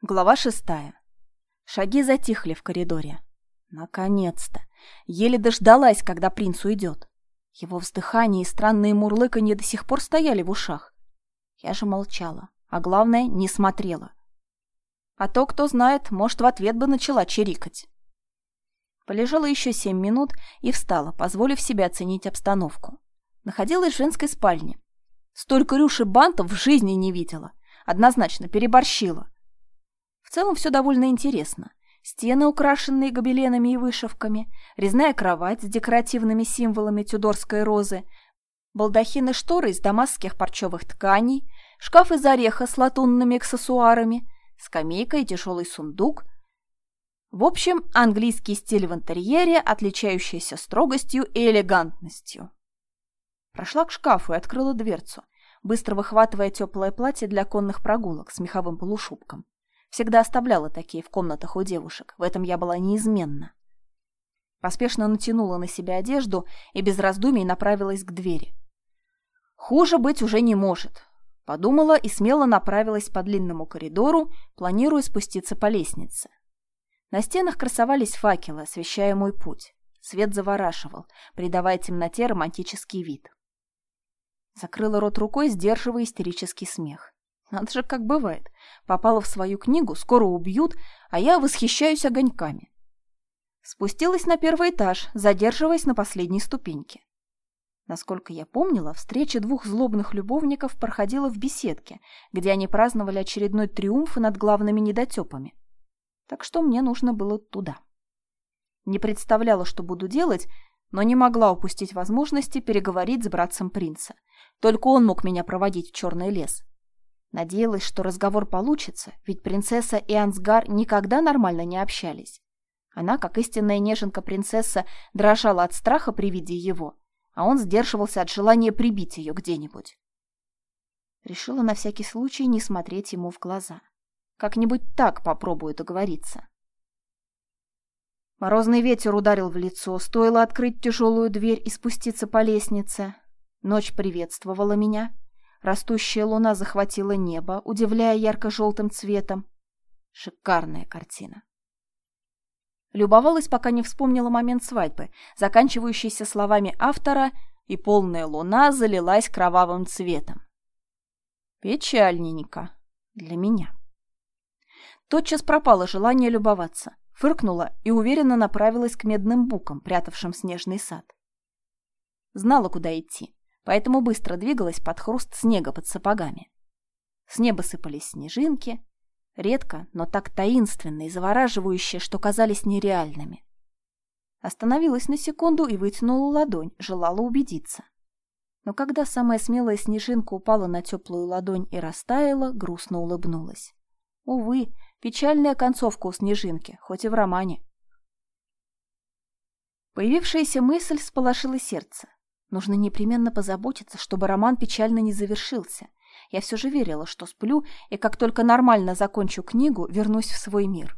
Глава шестая. Шаги затихли в коридоре. Наконец-то! Еле дождалась, когда принц уйдет. Его вздыхание и странные мурлыканье до сих пор стояли в ушах. Я же молчала, а главное, не смотрела. А то, кто знает, может, в ответ бы начала чирикать. Полежала еще семь минут и встала, позволив себе оценить обстановку. Находилась в женской спальне. Столько рюши бантов в жизни не видела. Однозначно переборщила. В целом все довольно интересно. Стены, украшенные гобеленами и вышивками, резная кровать с декоративными символами тюдорской розы, балдахины шторы из дамасских парчевых тканей, шкаф из ореха с латунными аксессуарами, скамейка и тяжелый сундук. В общем, английский стиль в интерьере, отличающийся строгостью и элегантностью. Прошла к шкафу и открыла дверцу, быстро выхватывая теплое платье для конных прогулок с меховым полушубком. Всегда оставляла такие в комнатах у девушек, в этом я была неизменна. Поспешно натянула на себя одежду и без раздумий направилась к двери. Хуже быть уже не может. Подумала и смело направилась по длинному коридору, планируя спуститься по лестнице. На стенах красовались факелы, освещая мой путь. Свет завораживал, придавая темноте романтический вид. Закрыла рот рукой, сдерживая истерический смех. Надо же, как бывает. Попала в свою книгу, скоро убьют, а я восхищаюсь огоньками. Спустилась на первый этаж, задерживаясь на последней ступеньке. Насколько я помнила, встреча двух злобных любовников проходила в беседке, где они праздновали очередной триумф над главными недотепами. Так что мне нужно было туда. Не представляла, что буду делать, но не могла упустить возможности переговорить с братцем принца. Только он мог меня проводить в черный лес. Надеялась, что разговор получится, ведь принцесса и Ансгар никогда нормально не общались. Она, как истинная неженка-принцесса, дрожала от страха при виде его, а он сдерживался от желания прибить ее где-нибудь. Решила на всякий случай не смотреть ему в глаза. Как-нибудь так попробую договориться. Морозный ветер ударил в лицо, стоило открыть тяжелую дверь и спуститься по лестнице. Ночь приветствовала меня — Растущая луна захватила небо, удивляя ярко-желтым цветом. Шикарная картина. Любовалась, пока не вспомнила момент свадьбы, заканчивающийся словами автора «И полная луна залилась кровавым цветом». Печальненько. Для меня. Тотчас пропало желание любоваться. Фыркнула и уверенно направилась к медным букам, прятавшим снежный сад. Знала, куда идти поэтому быстро двигалась под хруст снега под сапогами. С неба сыпались снежинки, редко, но так таинственно и завораживающе, что казались нереальными. Остановилась на секунду и вытянула ладонь, желала убедиться. Но когда самая смелая снежинка упала на теплую ладонь и растаяла, грустно улыбнулась. Увы, печальная концовка у снежинки, хоть и в романе. Появившаяся мысль сполошила сердце. Нужно непременно позаботиться, чтобы роман печально не завершился. Я все же верила, что сплю, и как только нормально закончу книгу, вернусь в свой мир.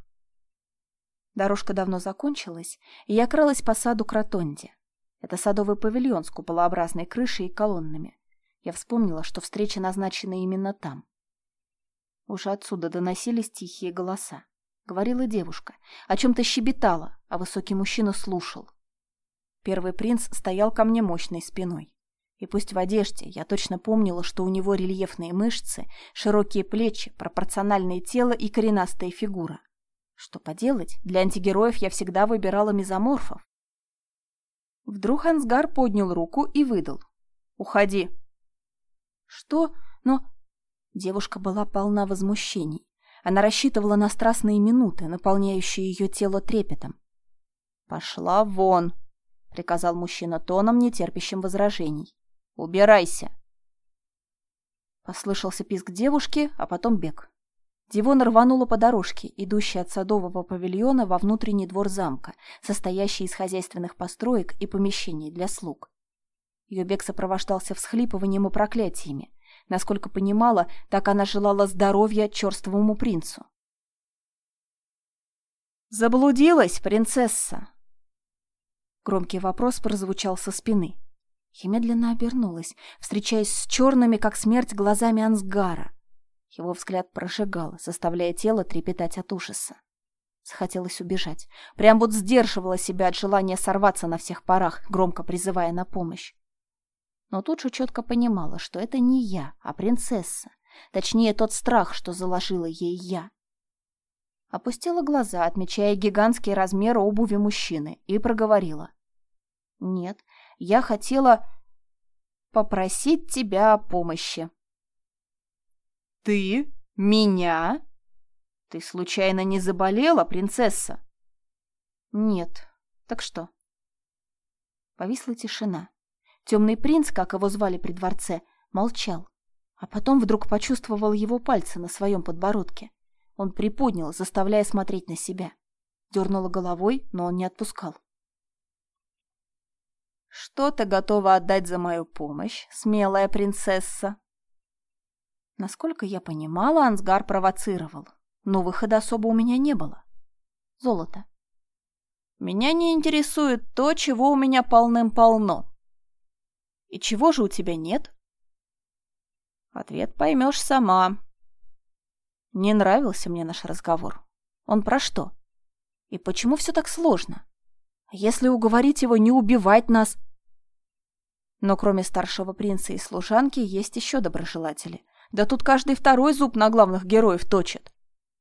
Дорожка давно закончилась, и я кралась по саду к ротонде. Это садовый павильон с куполообразной крышей и колоннами. Я вспомнила, что встреча назначена именно там. Уже отсюда доносились тихие голоса. Говорила девушка, о чем-то щебетала, а высокий мужчина слушал. Первый принц стоял ко мне мощной спиной. И пусть в одежде я точно помнила, что у него рельефные мышцы, широкие плечи, пропорциональное тело и коренастая фигура. Что поделать, для антигероев я всегда выбирала мезоморфов. Вдруг Ансгар поднял руку и выдал. «Уходи». «Что? Но...» Девушка была полна возмущений. Она рассчитывала на страстные минуты, наполняющие ее тело трепетом. «Пошла вон!» — приказал мужчина тоном, нетерпящим возражений. «Убирайся!» Послышался писк девушки, а потом бег. Дивона рванула по дорожке, идущей от садового павильона во внутренний двор замка, состоящий из хозяйственных построек и помещений для слуг. Ее бег сопровождался всхлипыванием и проклятиями. Насколько понимала, так она желала здоровья черствому принцу. «Заблудилась, принцесса!» Громкий вопрос прозвучал со спины. Я медленно обернулась, встречаясь с черными, как смерть, глазами Ансгара. Его взгляд прожигал, заставляя тело трепетать от ужаса. Захотелось убежать. Прям вот сдерживала себя от желания сорваться на всех парах, громко призывая на помощь. Но тут же четко понимала, что это не я, а принцесса. Точнее, тот страх, что заложила ей я. Опустила глаза, отмечая гигантские размеры обуви мужчины, и проговорила. «Нет, я хотела попросить тебя о помощи». «Ты? Меня?» «Ты случайно не заболела, принцесса?» «Нет. Так что?» Повисла тишина. Темный принц, как его звали при дворце, молчал, а потом вдруг почувствовал его пальцы на своем подбородке. Он приподнял, заставляя смотреть на себя. Дернула головой, но он не отпускал. «Что ты готова отдать за мою помощь, смелая принцесса?» Насколько я понимала, Ансгар провоцировал но выхода особо у меня не было. Золото. Меня не интересует то, чего у меня полным-полно. И чего же у тебя нет? Ответ поймешь сама. Не нравился мне наш разговор. Он про что? И почему все так сложно? Если уговорить его не убивать нас... Но кроме старшего принца и служанки есть еще доброжелатели. Да тут каждый второй зуб на главных героев точит.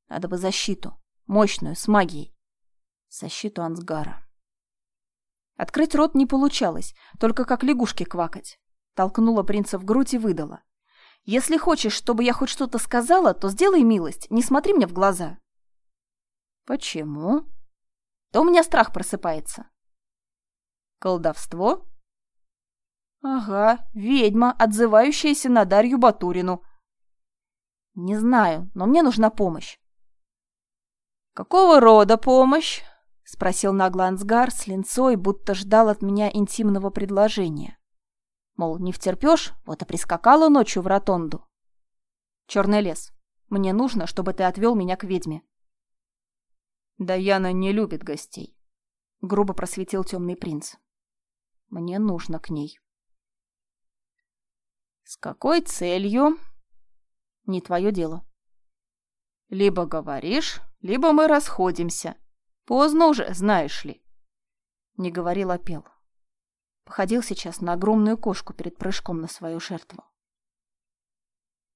Надо бы защиту. Мощную, с магией. Защиту Ансгара. Открыть рот не получалось, только как лягушки квакать. Толкнула принца в грудь и выдала. «Если хочешь, чтобы я хоть что-то сказала, то сделай милость, не смотри мне в глаза». «Почему?» «Да у меня страх просыпается». «Колдовство?» «Ага, ведьма, отзывающаяся на Дарью Батурину». «Не знаю, но мне нужна помощь. «Какого рода помощь?» — спросил нагло Ансгар с линцой, будто ждал от меня интимного предложения. Мол, не втерпешь, вот и прискакала ночью в ротонду. «Черный лес, мне нужно, чтобы ты отвел меня к ведьме». «Даяна не любит гостей», — грубо просветил темный принц. «Мне нужно к ней». «С какой целью?» «Не твое дело». «Либо говоришь, либо мы расходимся. Поздно уже, знаешь ли. Не говорил, а пел. Походил сейчас на огромную кошку перед прыжком на свою жертву.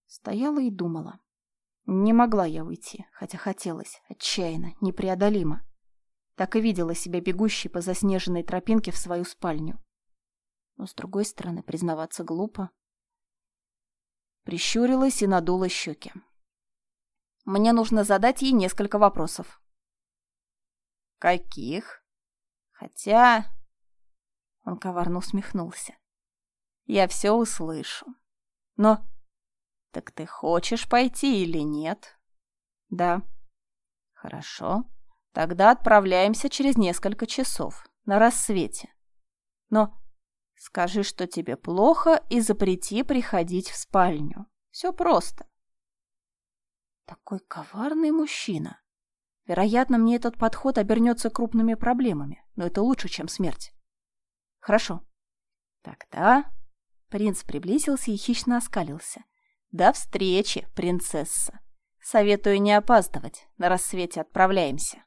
Стояла и думала. Не могла я уйти, хотя хотелось, отчаянно, непреодолимо. Так и видела себя бегущей по заснеженной тропинке в свою спальню. Но, с другой стороны, признаваться глупо. Прищурилась и надула щеки. Мне нужно задать ей несколько вопросов. Каких? Хотя... Он коварно усмехнулся. Я все услышу. Но... Так ты хочешь пойти или нет? Да. Хорошо. Тогда отправляемся через несколько часов, на рассвете. Но скажи, что тебе плохо, и запрети приходить в спальню. Все просто. Такой коварный мужчина. Вероятно, мне этот подход обернется крупными проблемами, но это лучше, чем смерть. Хорошо. Тогда принц приблизился и хищно оскалился. До встречи, принцесса. Советую не опаздывать. На рассвете отправляемся.